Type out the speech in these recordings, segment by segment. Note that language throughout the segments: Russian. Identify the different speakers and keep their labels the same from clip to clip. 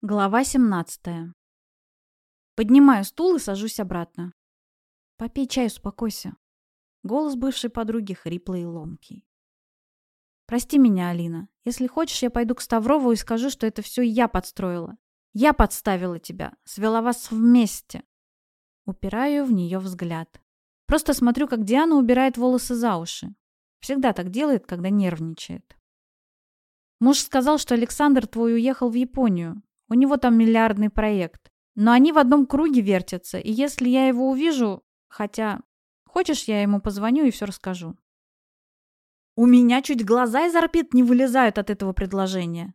Speaker 1: Глава 17. Поднимаю стул и сажусь обратно. Попей чай, успокойся. Голос бывшей подруги хриплый и ломкий. Прости меня, Алина. Если хочешь, я пойду к Ставрову и скажу, что это все я подстроила. Я подставила тебя, свела вас вместе. Упираю в нее взгляд. Просто смотрю, как Диана убирает волосы за уши. Всегда так делает, когда нервничает. Муж сказал, что Александр твой уехал в Японию, у него там миллиардный проект. Но они в одном круге вертятся, и если я его увижу... Хотя... Хочешь, я ему позвоню и все расскажу?» У меня чуть глаза из орбит не вылезают от этого предложения.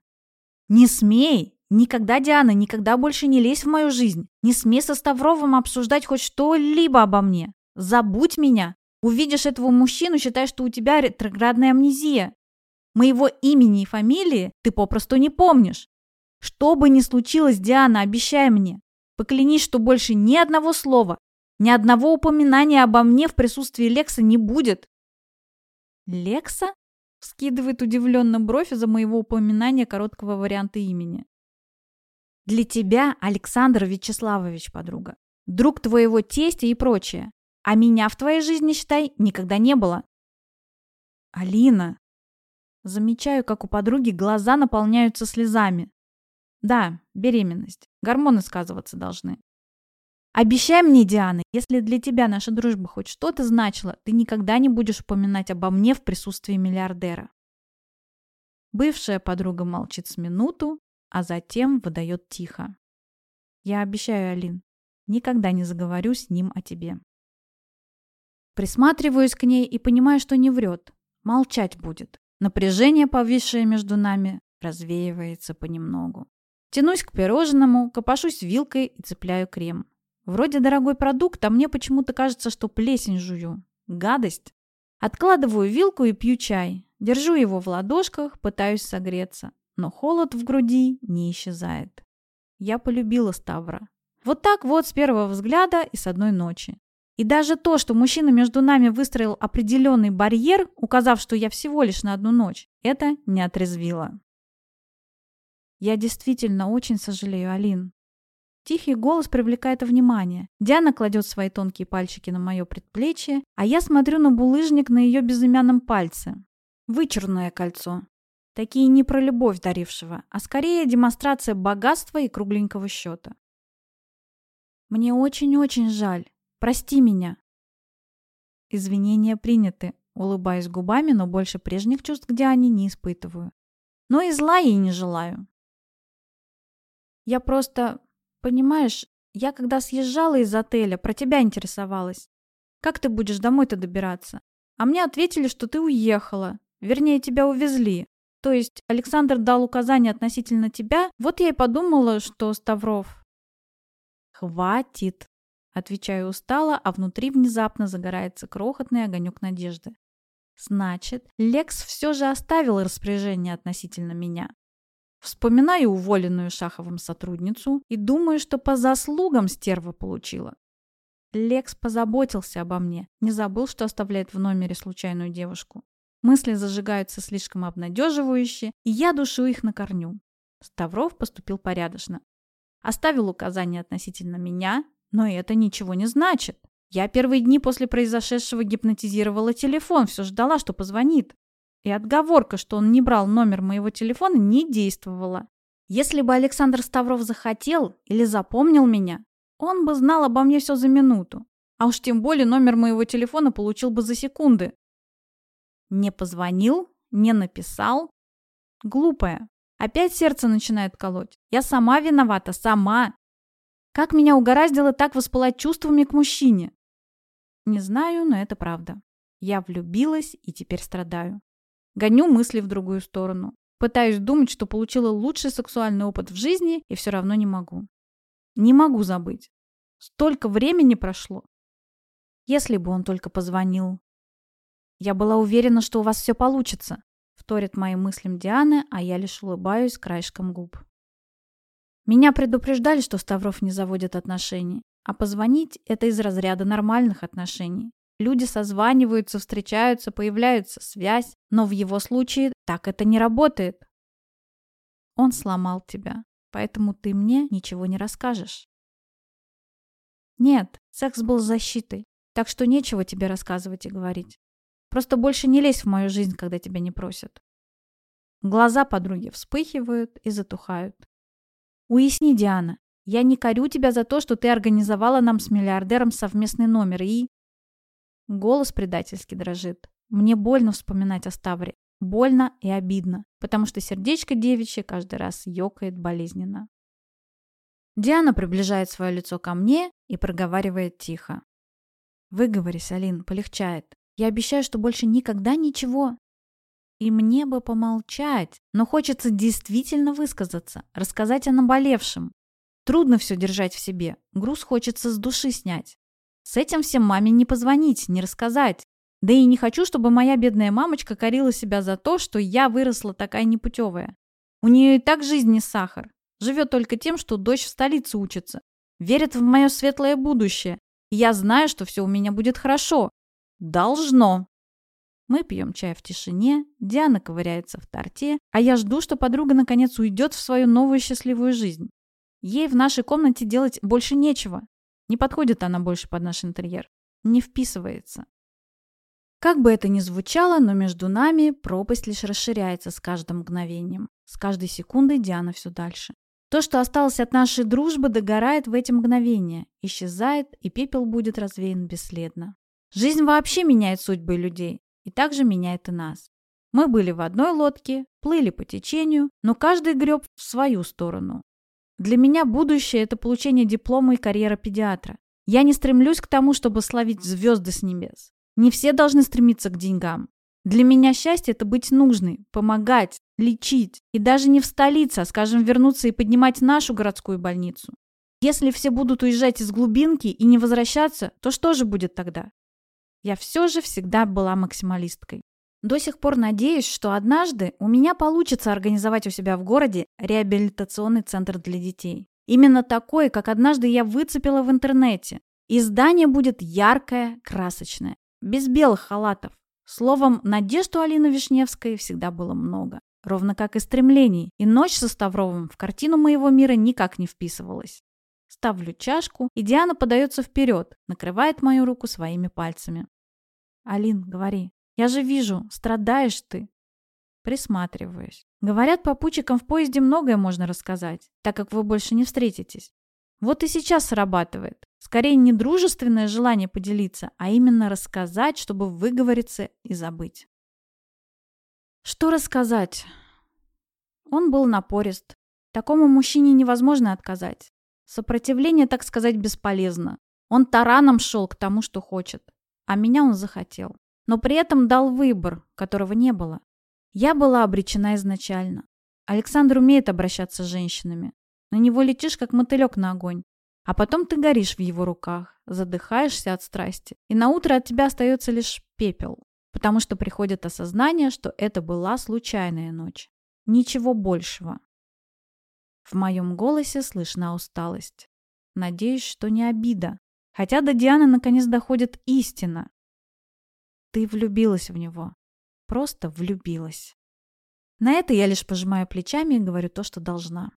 Speaker 1: «Не смей! Никогда, Диана, никогда больше не лезь в мою жизнь. Не смей со Ставровым обсуждать хоть что-либо обо мне. Забудь меня. Увидишь этого мужчину, считай, что у тебя ретроградная амнезия. Моего имени и фамилии ты попросту не помнишь. Что бы ни случилось, Диана, обещай мне. Поклянись, что больше ни одного слова, ни одного упоминания обо мне в присутствии Лекса не будет. Лекса? Скидывает удивленно бровь из-за моего упоминания короткого варианта имени. Для тебя Александр Вячеславович, подруга. Друг твоего тестя и прочее. А меня в твоей жизни, считай, никогда не было. Алина. Замечаю, как у подруги глаза наполняются слезами. Да, беременность. Гормоны сказываться должны. Обещай мне, Диана, если для тебя наша дружба хоть что-то значила, ты никогда не будешь упоминать обо мне в присутствии миллиардера. Бывшая подруга молчит с минуту, а затем выдает тихо. Я обещаю, Алин, никогда не заговорю с ним о тебе. Присматриваюсь к ней и понимаю, что не врет. Молчать будет. Напряжение, повисшее между нами, развеивается понемногу. Тянусь к пирожному, копошусь вилкой и цепляю крем. Вроде дорогой продукт, а мне почему-то кажется, что плесень жую. Гадость. Откладываю вилку и пью чай. Держу его в ладошках, пытаюсь согреться. Но холод в груди не исчезает. Я полюбила Ставра. Вот так вот с первого взгляда и с одной ночи. И даже то, что мужчина между нами выстроил определенный барьер, указав, что я всего лишь на одну ночь, это не отрезвило. Я действительно очень сожалею, Алин. Тихий голос привлекает внимание. Диана кладет свои тонкие пальчики на мое предплечье, а я смотрю на булыжник на ее безымянном пальце. Вычурное кольцо. Такие не про любовь дарившего, а скорее демонстрация богатства и кругленького счета. Мне очень-очень жаль. Прости меня. Извинения приняты. Улыбаюсь губами, но больше прежних чувств к Диане не испытываю. Но и зла ей не желаю. Я просто... Понимаешь, я когда съезжала из отеля, про тебя интересовалась. Как ты будешь домой-то добираться? А мне ответили, что ты уехала. Вернее, тебя увезли. То есть Александр дал указания относительно тебя. Вот я и подумала, что Ставров... Хватит. Отвечаю устало, а внутри внезапно загорается крохотный огонек надежды. Значит, Лекс все же оставил распоряжение относительно меня. Вспоминаю уволенную Шаховым сотрудницу и думаю, что по заслугам стерва получила. Лекс позаботился обо мне, не забыл, что оставляет в номере случайную девушку. Мысли зажигаются слишком обнадеживающе, и я душу их на корню. Ставров поступил порядочно. Оставил указания относительно меня, но это ничего не значит. Я первые дни после произошедшего гипнотизировала телефон, все ждала, что позвонит. И отговорка, что он не брал номер моего телефона, не действовала. Если бы Александр Ставров захотел или запомнил меня, он бы знал обо мне все за минуту. А уж тем более номер моего телефона получил бы за секунды. Не позвонил, не написал. Глупая. Опять сердце начинает колоть. Я сама виновата, сама. Как меня угораздило так воспылать чувствами к мужчине? Не знаю, но это правда. Я влюбилась и теперь страдаю. Гоню мысли в другую сторону. Пытаюсь думать, что получила лучший сексуальный опыт в жизни, и все равно не могу. Не могу забыть. Столько времени прошло. Если бы он только позвонил. Я была уверена, что у вас все получится, вторит моим мыслям Дианы, а я лишь улыбаюсь краешком губ. Меня предупреждали, что Ставров не заводит отношений, а позвонить – это из разряда нормальных отношений. Люди созваниваются, встречаются, появляется связь, но в его случае так это не работает. Он сломал тебя. поэтому ты мне ничего не расскажешь. Нет, секс был защитой, так что нечего тебе рассказывать и говорить. Просто больше не лезь в мою жизнь, когда тебя не просят. Глаза подруги вспыхивают и затухают. Уясни, Диана, я не корю тебя за то, что ты организовала нам с миллиардером совместный номер и... Голос предательски дрожит. Мне больно вспоминать о Ставре. Больно и обидно, потому что сердечко девичье каждый раз ёкает болезненно. Диана приближает свое лицо ко мне и проговаривает тихо. «Выговорись, Алин, полегчает. Я обещаю, что больше никогда ничего...» И мне бы помолчать, но хочется действительно высказаться, рассказать о наболевшем. Трудно все держать в себе, груз хочется с души снять. С этим всем маме не позвонить, не рассказать. Да и не хочу, чтобы моя бедная мамочка корила себя за то, что я выросла такая непутевая. У нее и так жизнь не сахар. Живет только тем, что дочь в столице учится. Верит в мое светлое будущее. И я знаю, что все у меня будет хорошо. Должно. Мы пьем чай в тишине, Диана ковыряется в торте, а я жду, что подруга наконец уйдет в свою новую счастливую жизнь. Ей в нашей комнате делать больше нечего. Не подходит она больше под наш интерьер. Не вписывается. Как бы это ни звучало, но между нами пропасть лишь расширяется с каждым мгновением. С каждой секундой Диана все дальше. То, что осталось от нашей дружбы, догорает в эти мгновения, исчезает, и пепел будет развеян бесследно. Жизнь вообще меняет судьбы людей, и также меняет и нас. Мы были в одной лодке, плыли по течению, но каждый греб в свою сторону. Для меня будущее – это получение диплома и карьера педиатра. Я не стремлюсь к тому, чтобы славить звезды с небес. Не все должны стремиться к деньгам. Для меня счастье – это быть нужной, помогать, лечить. И даже не в столице, а, скажем, вернуться и поднимать нашу городскую больницу. Если все будут уезжать из глубинки и не возвращаться, то что же будет тогда? Я все же всегда была максималисткой. До сих пор надеюсь, что однажды у меня получится организовать у себя в городе реабилитационный центр для детей. Именно такой, как однажды я выцепила в интернете. И здание будет яркое, красочное без белых халатов. Словом, надежд у Алины Вишневской всегда было много. Ровно как и стремлений, и ночь со Ставровым в картину моего мира никак не вписывалась. Ставлю чашку, и Диана подается вперед, накрывает мою руку своими пальцами. «Алин, говори. Я же вижу, страдаешь ты». Присматриваюсь. Говорят, попутчикам в поезде многое можно рассказать, так как вы больше не встретитесь. Вот и сейчас срабатывает. Скорее не дружественное желание поделиться, а именно рассказать, чтобы выговориться и забыть. Что рассказать? Он был напорист. Такому мужчине невозможно отказать. Сопротивление, так сказать, бесполезно. Он тараном шел к тому, что хочет. А меня он захотел. Но при этом дал выбор, которого не было. Я была обречена изначально. Александр умеет обращаться с женщинами. На него летишь, как мотылек на огонь. А потом ты горишь в его руках, задыхаешься от страсти, и на утро от тебя остается лишь пепел, потому что приходит осознание, что это была случайная ночь. Ничего большего. В моем голосе слышна усталость. Надеюсь, что не обида. Хотя до Дианы наконец доходит истина. Ты влюбилась в него. Просто влюбилась. На это я лишь пожимаю плечами и говорю то, что должна.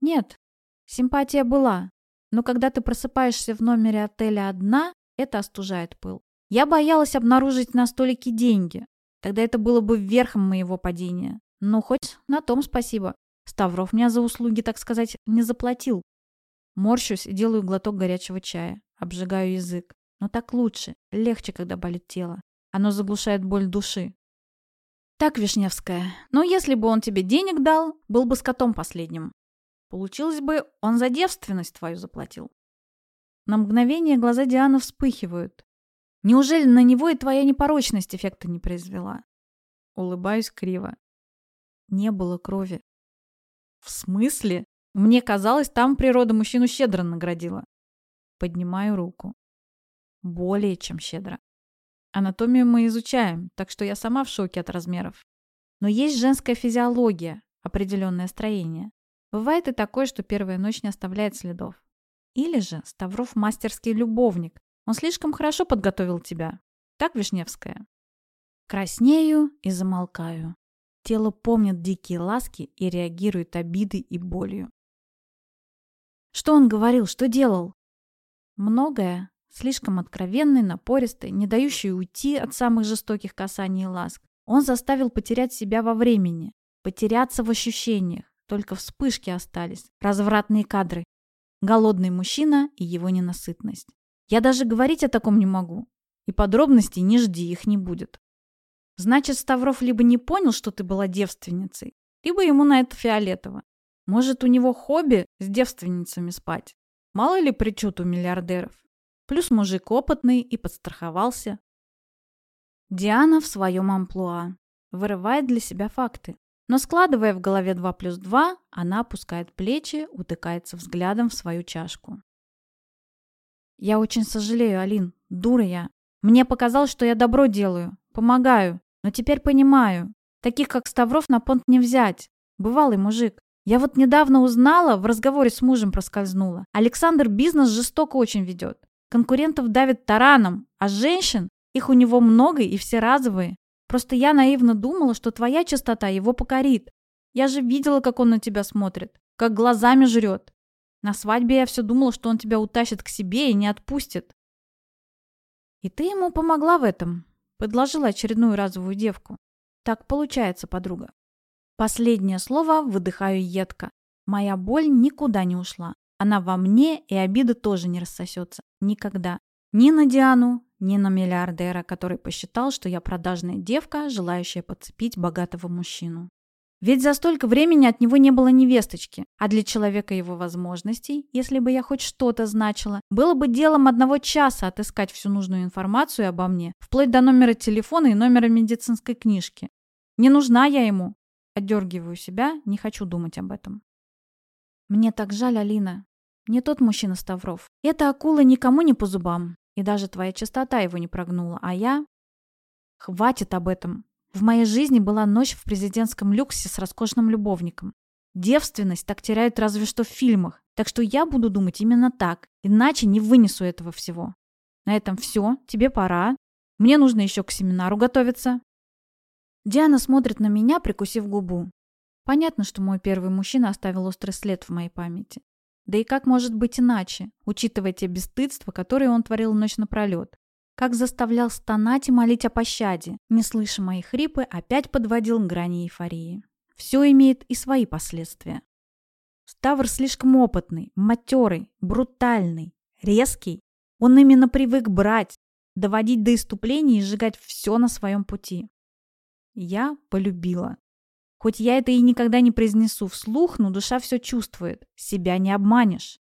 Speaker 1: Нет, Симпатия была, но когда ты просыпаешься в номере отеля одна, это остужает пыл. Я боялась обнаружить на столике деньги. Тогда это было бы верхом моего падения. Но хоть на том спасибо. Ставров меня за услуги, так сказать, не заплатил. Морщусь и делаю глоток горячего чая. Обжигаю язык. Но так лучше. Легче, когда болит тело. Оно заглушает боль души. Так, Вишневская, но если бы он тебе денег дал, был бы с котом последним. Получилось бы, он за девственность твою заплатил. На мгновение глаза Дианы вспыхивают. Неужели на него и твоя непорочность эффекта не произвела? Улыбаюсь криво. Не было крови. В смысле? Мне казалось, там природа мужчину щедро наградила. Поднимаю руку. Более чем щедро. Анатомию мы изучаем, так что я сама в шоке от размеров. Но есть женская физиология, определенное строение. Бывает и такое, что первая ночь не оставляет следов. Или же Ставров мастерский любовник. Он слишком хорошо подготовил тебя. Так, Вишневская? Краснею и замолкаю. Тело помнит дикие ласки и реагирует обидой и болью. Что он говорил, что делал? Многое. Слишком откровенный, напористый, не дающий уйти от самых жестоких касаний и ласк. Он заставил потерять себя во времени, потеряться в ощущениях. Только вспышки остались, развратные кадры. Голодный мужчина и его ненасытность. Я даже говорить о таком не могу. И подробностей не жди, их не будет. Значит, Ставров либо не понял, что ты была девственницей, либо ему на это фиолетово. Может, у него хобби с девственницами спать? Мало ли причуд у миллиардеров. Плюс мужик опытный и подстраховался. Диана в своем амплуа. Вырывает для себя факты. Но складывая в голове 2 плюс 2, она опускает плечи, утыкается взглядом в свою чашку. «Я очень сожалею, Алин. Дура я. Мне показалось, что я добро делаю. Помогаю. Но теперь понимаю. Таких, как Ставров, на понт не взять. Бывалый мужик. Я вот недавно узнала, в разговоре с мужем проскользнула. Александр бизнес жестоко очень ведет. Конкурентов давит тараном, а женщин, их у него много и все разовые. Просто я наивно думала, что твоя чистота его покорит. Я же видела, как он на тебя смотрит, как глазами жрет. На свадьбе я все думала, что он тебя утащит к себе и не отпустит. И ты ему помогла в этом. Предложила очередную разовую девку. Так получается, подруга. Последнее слово выдыхаю едко. Моя боль никуда не ушла. Она во мне, и обида тоже не рассосется. Никогда. Ни на Диану, ни на миллиардера, который посчитал, что я продажная девка, желающая подцепить богатого мужчину. Ведь за столько времени от него не было невесточки, а для человека его возможностей, если бы я хоть что-то значила, было бы делом одного часа отыскать всю нужную информацию обо мне, вплоть до номера телефона и номера медицинской книжки. Не нужна я ему. Отдергиваю себя, не хочу думать об этом. Мне так жаль, Алина. Не тот мужчина Ставров. Эта акула никому не по зубам. И даже твоя чистота его не прогнула. А я... Хватит об этом. В моей жизни была ночь в президентском люксе с роскошным любовником. Девственность так теряют разве что в фильмах, так что я буду думать именно так, иначе не вынесу этого всего. На этом все, тебе пора. Мне нужно еще к семинару готовиться. Диана смотрит на меня, прикусив губу. Понятно, что мой первый мужчина оставил острый след в моей памяти. Да и как может быть иначе, учитывая те бесстыдства, которые он творил ночь напролет? как заставлял стонать и молить о пощаде, не слыша мои хрипы, опять подводил к грани эйфории. Все имеет и свои последствия. Ставр слишком опытный, матерый, брутальный, резкий. Он именно привык брать, доводить до иступления и сжигать все на своем пути. Я полюбила. Хоть я это и никогда не произнесу вслух, но душа все чувствует. Себя не обманешь.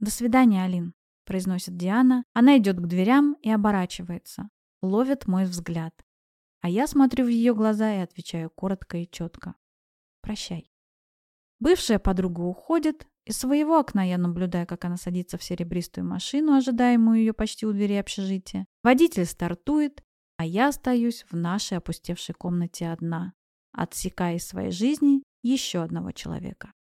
Speaker 1: До свидания, Алин произносит Диана. Она идет к дверям и оборачивается. Ловит мой взгляд. А я смотрю в ее глаза и отвечаю коротко и четко. Прощай. Бывшая подруга уходит. Из своего окна я наблюдаю, как она садится в серебристую машину, ожидаемую ее почти у двери общежития. Водитель стартует, а я остаюсь в нашей опустевшей комнате одна, отсекая из своей жизни еще одного человека.